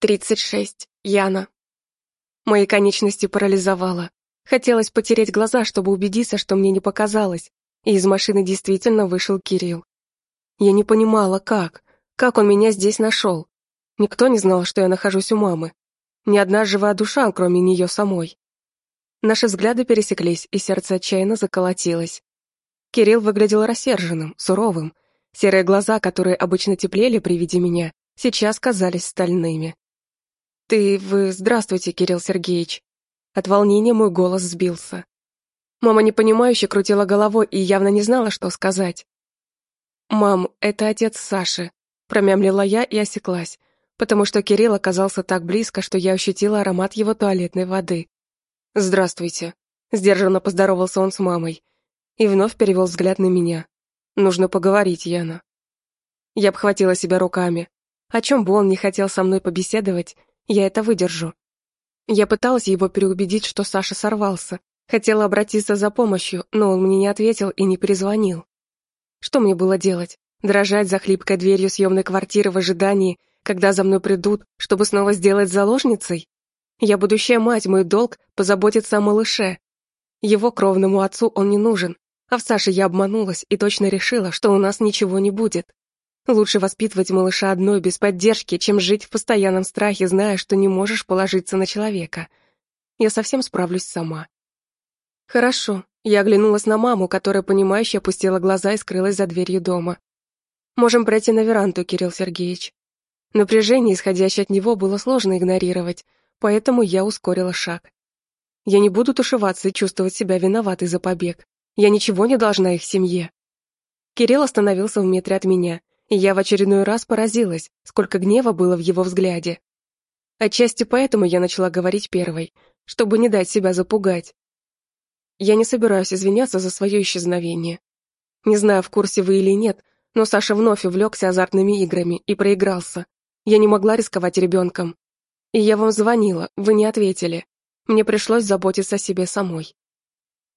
36. Яна. Мои конечности парализовало. Хотелось потереть глаза, чтобы убедиться, что мне не показалось, и из машины действительно вышел Кирилл. Я не понимала, как, как он меня здесь нашел. Никто не знал, что я нахожусь у мамы. Ни одна живая душа, кроме нее самой. Наши взгляды пересеклись, и сердце отчаянно заколотилось. Кирилл выглядел рассерженным, суровым. Серые глаза, которые обычно теплели при виде меня, сейчас казались стальными. «Ты... вы... здравствуйте, Кирилл Сергеевич». От волнения мой голос сбился. Мама непонимающе крутила головой и явно не знала, что сказать. «Мам, это отец Саши», — промямлила я и осеклась, потому что Кирилл оказался так близко, что я ощутила аромат его туалетной воды. «Здравствуйте», — сдержанно поздоровался он с мамой и вновь перевел взгляд на меня. «Нужно поговорить, Яна». Я обхватила себя руками. О чем бы он не хотел со мной побеседовать, я это выдержу. Я пыталась его переубедить, что Саша сорвался. Хотела обратиться за помощью, но он мне не ответил и не перезвонил. Что мне было делать? Дрожать за хлипкой дверью съемной квартиры в ожидании, когда за мной придут, чтобы снова сделать заложницей? Я будущая мать, мой долг — позаботиться о малыше. Его кровному отцу он не нужен, а в Саше я обманулась и точно решила, что у нас ничего не будет. Лучше воспитывать малыша одной без поддержки, чем жить в постоянном страхе, зная, что не можешь положиться на человека. Я совсем справлюсь сама. Хорошо. Я оглянулась на маму, которая, понимающе опустила глаза и скрылась за дверью дома. Можем пройти на веранду, Кирилл Сергеевич. Напряжение, исходящее от него, было сложно игнорировать, поэтому я ускорила шаг. Я не буду тушеваться и чувствовать себя виноватой за побег. Я ничего не должна их семье. Кирилл остановился в метре от меня, и я в очередной раз поразилась, сколько гнева было в его взгляде. Отчасти поэтому я начала говорить первой, чтобы не дать себя запугать. Я не собираюсь извиняться за свое исчезновение. Не знаю, в курсе вы или нет, но Саша вновь увлекся азартными играми и проигрался. Я не могла рисковать ребенком. И я вам звонила, вы не ответили. Мне пришлось заботиться о себе самой.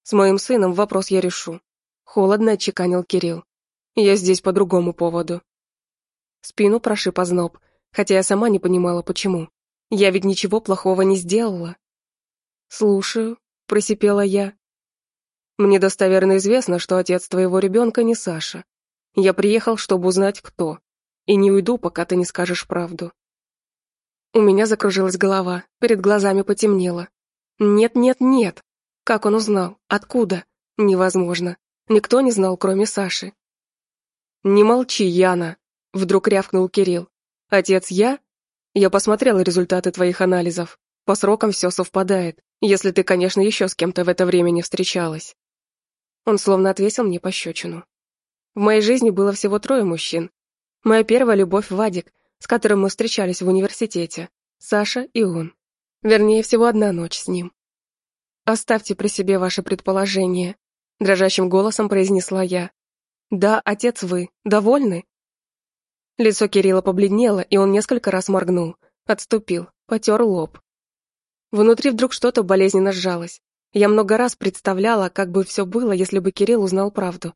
С моим сыном вопрос я решу. Холодно отчеканил Кирилл. Я здесь по другому поводу. Спину прошиб озноб, хотя я сама не понимала, почему. Я ведь ничего плохого не сделала. «Слушаю», — просипела я. «Мне достоверно известно, что отец твоего ребенка не Саша. Я приехал, чтобы узнать, кто. И не уйду, пока ты не скажешь правду». У меня закружилась голова, перед глазами потемнело. «Нет, нет, нет!» Как он узнал? Откуда? Невозможно. Никто не знал, кроме Саши. «Не молчи, Яна!» — вдруг рявкнул Кирилл. «Отец я?» «Я посмотрел результаты твоих анализов. По срокам все совпадает, если ты, конечно, еще с кем-то в это время не встречалась». Он словно отвесил мне пощечину. В моей жизни было всего трое мужчин. Моя первая любовь Вадик, с которым мы встречались в университете, Саша и он. Вернее, всего одна ночь с ним. «Оставьте при себе ваше предположение», — дрожащим голосом произнесла я. «Да, отец вы. Довольны?» Лицо Кирилла побледнело, и он несколько раз моргнул. Отступил, потер лоб. Внутри вдруг что-то болезненно сжалось. Я много раз представляла, как бы все было, если бы Кирилл узнал правду.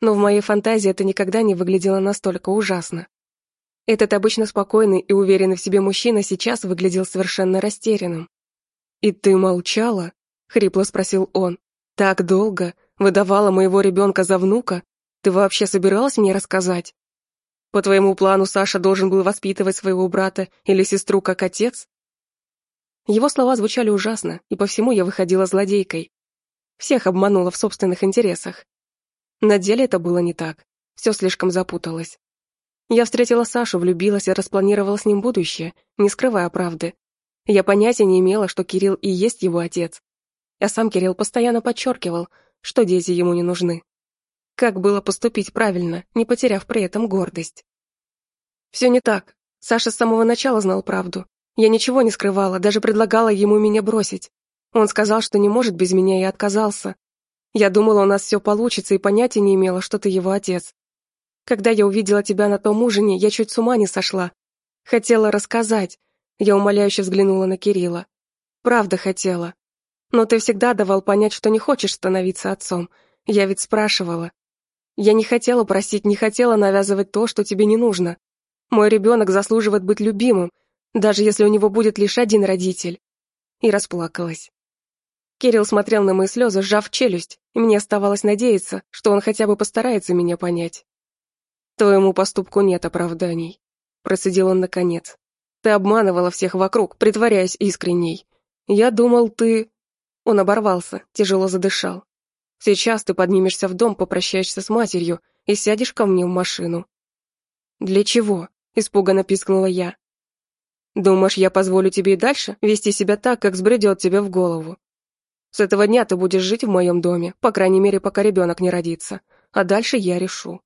Но в моей фантазии это никогда не выглядело настолько ужасно. Этот обычно спокойный и уверенный в себе мужчина сейчас выглядел совершенно растерянным. «И ты молчала?» — хрипло спросил он. «Так долго? Выдавала моего ребенка за внука? Ты вообще собиралась мне рассказать? По твоему плану Саша должен был воспитывать своего брата или сестру как отец? Его слова звучали ужасно, и по всему я выходила злодейкой. Всех обманула в собственных интересах. На деле это было не так. Все слишком запуталось. Я встретила Сашу, влюбилась и распланировала с ним будущее, не скрывая правды. Я понятия не имела, что Кирилл и есть его отец. А сам Кирилл постоянно подчеркивал, что дети ему не нужны. Как было поступить правильно, не потеряв при этом гордость? Все не так. Саша с самого начала знал правду. Я ничего не скрывала, даже предлагала ему меня бросить. Он сказал, что не может без меня, и отказался. Я думала, у нас все получится, и понятия не имела, что ты его отец. Когда я увидела тебя на том ужине, я чуть с ума не сошла. Хотела рассказать. Я умоляюще взглянула на Кирилла. Правда хотела. Но ты всегда давал понять, что не хочешь становиться отцом. Я ведь спрашивала. Я не хотела просить, не хотела навязывать то, что тебе не нужно. Мой ребенок заслуживает быть любимым, даже если у него будет лишь один родитель. И расплакалась. Кирилл смотрел на мои слезы, сжав челюсть, и мне оставалось надеяться, что он хотя бы постарается меня понять. «Твоему поступку нет оправданий», — процедил он наконец. «Ты обманывала всех вокруг, притворяясь искренней. Я думал, ты...» Он оборвался, тяжело задышал. «Сейчас ты поднимешься в дом, попрощаешься с матерью и сядешь ко мне в машину». «Для чего?» — испуганно пискнула я. «Думаешь, я позволю тебе и дальше вести себя так, как сбредет тебе в голову? С этого дня ты будешь жить в моем доме, по крайней мере, пока ребенок не родится, а дальше я решу».